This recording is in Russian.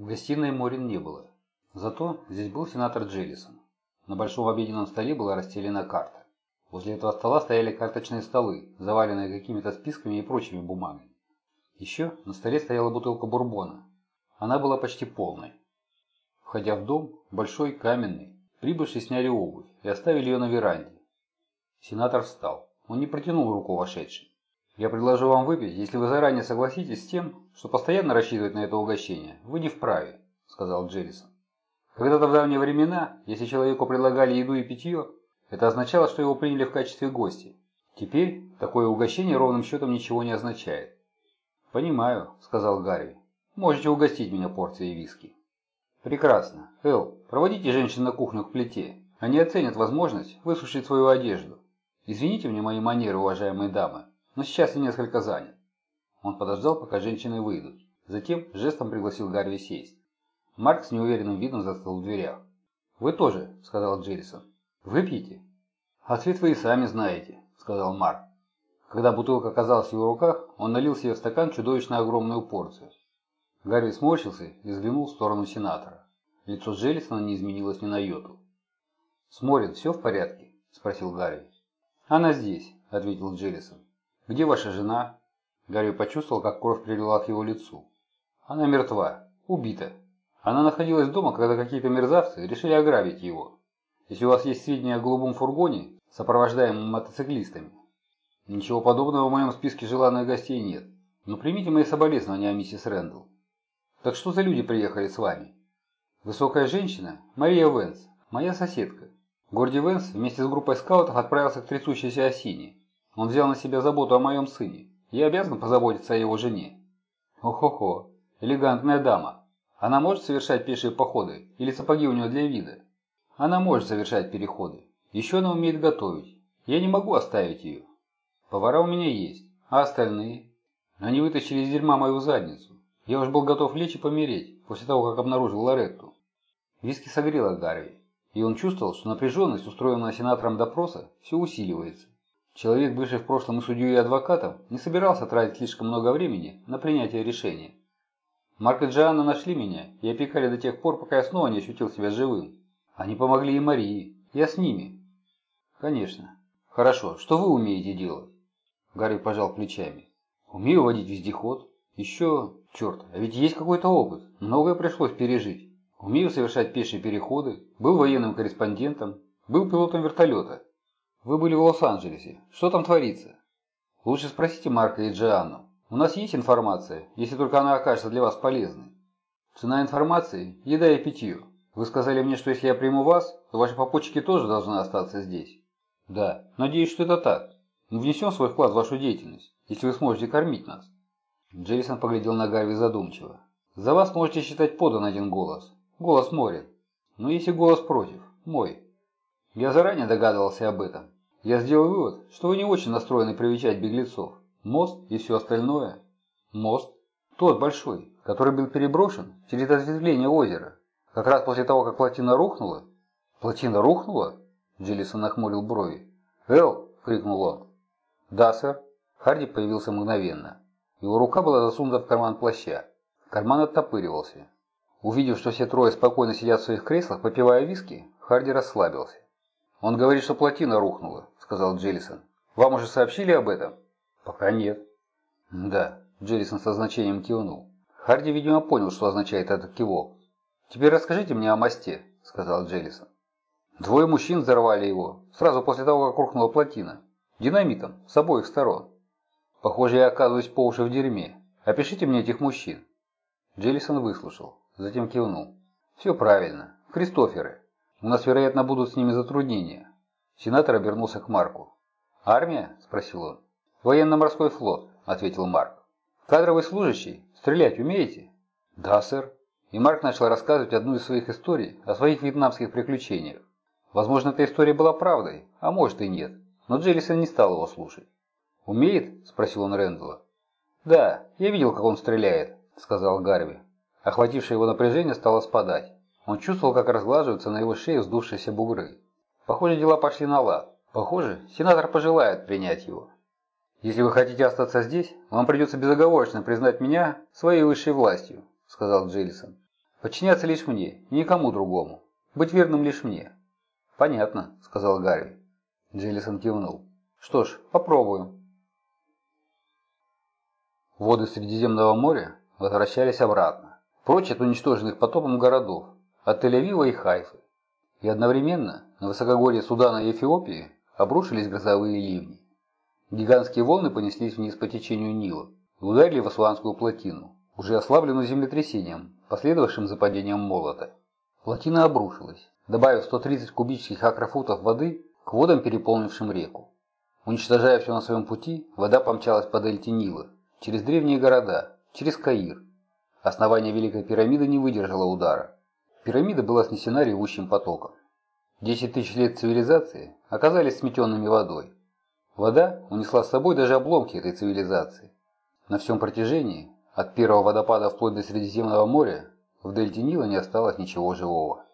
В гостиной Морин не было. Зато здесь был сенатор Джеллисон. На большом обеденном столе была расстелена карта. Возле этого стола стояли карточные столы, заваленные какими-то списками и прочими бумагами. Еще на столе стояла бутылка бурбона. Она была почти полной. Входя в дом, большой, каменный, прибывшие сняли обувь и оставили ее на веранде. Сенатор встал. Он не протянул руку вошедшим. «Я предложу вам выпить, если вы заранее согласитесь с тем, что постоянно рассчитывать на это угощение. Вы не вправе», — сказал Джеррисон. Когда-то в давние времена, если человеку предлагали еду и питье, это означало, что его приняли в качестве гостя. Теперь такое угощение ровным счетом ничего не означает. «Понимаю», — сказал Гарри. «Можете угостить меня порцией виски». «Прекрасно. Эл, проводите женщин на кухню к плите. Они оценят возможность высушить свою одежду. Извините мне мои манеры, уважаемые дамы, но сейчас я несколько занят». Он подождал, пока женщины выйдут. Затем жестом пригласил Гарри сесть. Марк с неуверенным видом застыл в дверях. «Вы тоже», — сказал Джеррисон. «Выпьете?» «Ответ вы и сами знаете», — сказал Марк. Когда бутылка оказалась в его руках, он налил себе в стакан чудовищно огромную порцию. Гарри сморщился и взглянул в сторону сенатора. Лицо Джеллисона не изменилось ни на йоту. «Сморин, все в порядке?» – спросил Гарри. «Она здесь», – ответил Джеллисон. «Где ваша жена?» Гарри почувствовал, как кровь прилила к его лицу. «Она мертва. Убита. Она находилась дома, когда какие-то мерзавцы решили ограбить его. Если у вас есть сведения о голубом фургоне, сопровождаемом мотоциклистами, ничего подобного в моем списке желанных гостей нет. Но примите мои соболезнования миссис Рэндалл. Так что за люди приехали с вами? Высокая женщина, Мария Венс, моя соседка. Горди Венс вместе с группой скаутов отправился к трясущейся осине. Он взял на себя заботу о моем сыне. Я обязан позаботиться о его жене. Ох-хо-хо, элегантная дама. Она может совершать пешие походы или сапоги у нее для вида? Она может совершать переходы. Еще она умеет готовить. Я не могу оставить ее. Повара у меня есть. А остальные? Они вытащили из дерьма мою задницу. Я уж был готов лечь и помереть, после того, как обнаружил Лоретту. Виски согрела Гарви, и он чувствовал, что напряженность, устроенная сенатором допроса, все усиливается. Человек, бывший в прошлом и судьей и адвокатом, не собирался тратить слишком много времени на принятие решения. Марк и Джоанна нашли меня и опекали до тех пор, пока я снова не ощутил себя живым. Они помогли и Марии. Я с ними. Конечно. Хорошо. Что вы умеете делать? Гарри пожал плечами. Умею водить вездеход. Еще... Черт, а ведь есть какой-то опыт. Многое пришлось пережить. Умею совершать пешие переходы. Был военным корреспондентом. Был пилотом вертолета. Вы были в Лос-Анджелесе. Что там творится? Лучше спросите Марка и Джианну. У нас есть информация, если только она окажется для вас полезной. Цена информации – еда и питье. Вы сказали мне, что если я приму вас, то ваши попутчики тоже должны остаться здесь. Да, надеюсь, что это так. Мы внесем свой вклад в вашу деятельность, если вы сможете кормить нас. Джеррисон поглядел на Гарви задумчиво. «За вас можете считать подан один голос. Голос Морин. Но если голос против, мой. Я заранее догадывался об этом. Я сделал вывод, что вы не очень настроены привечать беглецов. Мост и все остальное. Мост. Тот большой, который был переброшен через ответвление озера. Как раз после того, как плотина рухнула. Плотина рухнула? Джиллисон нахмурил брови. «Эл!» — крикнул он. «Да, сэр». Харди появился мгновенно. Его рука была засунута в карман плаща. Карман оттопыривался. Увидев, что все трое спокойно сидят в своих креслах, попивая виски, Харди расслабился. «Он говорит, что плотина рухнула», — сказал Джеллисон. «Вам уже сообщили об этом?» «Пока нет». «Да», — Джеллисон со значением кивнул. Харди, видимо, понял, что означает этот кивок. «Теперь расскажите мне о мосте», — сказал Джеллисон. Двое мужчин взорвали его, сразу после того, как рухнула плотина. Динамитом, с обоих сторон. Похоже, я оказываюсь по уши в дерьме. Опишите мне этих мужчин. Джеллисон выслушал, затем кивнул. Все правильно. Кристоферы. У нас, вероятно, будут с ними затруднения. Сенатор обернулся к Марку. «Армия?» – спросил он. «Военно-морской флот», – ответил Марк. «Кадровый служащий? Стрелять умеете?» «Да, сэр». И Марк начал рассказывать одну из своих историй о своих вьетнамских приключениях. Возможно, эта история была правдой, а может и нет, но Джеллисон не стал его слушать. «Умеет?» – спросил он Рэндалла. «Да, я видел, как он стреляет», – сказал Гарви. Охватившее его напряжение стало спадать. Он чувствовал, как разглаживаются на его шее вздувшиеся бугры. Похоже, дела пошли на лад. Похоже, сенатор пожелает принять его. «Если вы хотите остаться здесь, вам придется безоговорочно признать меня своей высшей властью», – сказал Джеллисон. Подчиняться лишь мне, никому другому. Быть верным лишь мне. Понятно, сказал Гарри. Джеллисон кивнул. Что ж, попробую. Воды Средиземного моря возвращались обратно, прочь от уничтоженных потопом городов, от Тель-Авива и Хайфы. И одновременно на высокогорье Судана и Эфиопии обрушились грозовые ливни. Гигантские волны понеслись вниз по течению Нила и ударили в Асуанскую плотину, уже ослабленную землетрясением, последовавшим за падением молота. Плотина обрушилась, добавив 130 кубических акрофутов воды к водам, переполнившим реку. Уничтожая все на своем пути, вода помчалась по дельте Нила, через древние города, через Каир. Основание Великой пирамиды не выдержало удара. Пирамида была снесена ревущим потоком. Десять тысяч лет цивилизации оказались сметенными водой. Вода унесла с собой даже обломки этой цивилизации. На всем протяжении, от первого водопада вплоть до Средиземного моря, в дельте Нила не осталось ничего живого.